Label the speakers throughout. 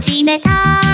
Speaker 1: 始めた。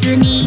Speaker 1: スに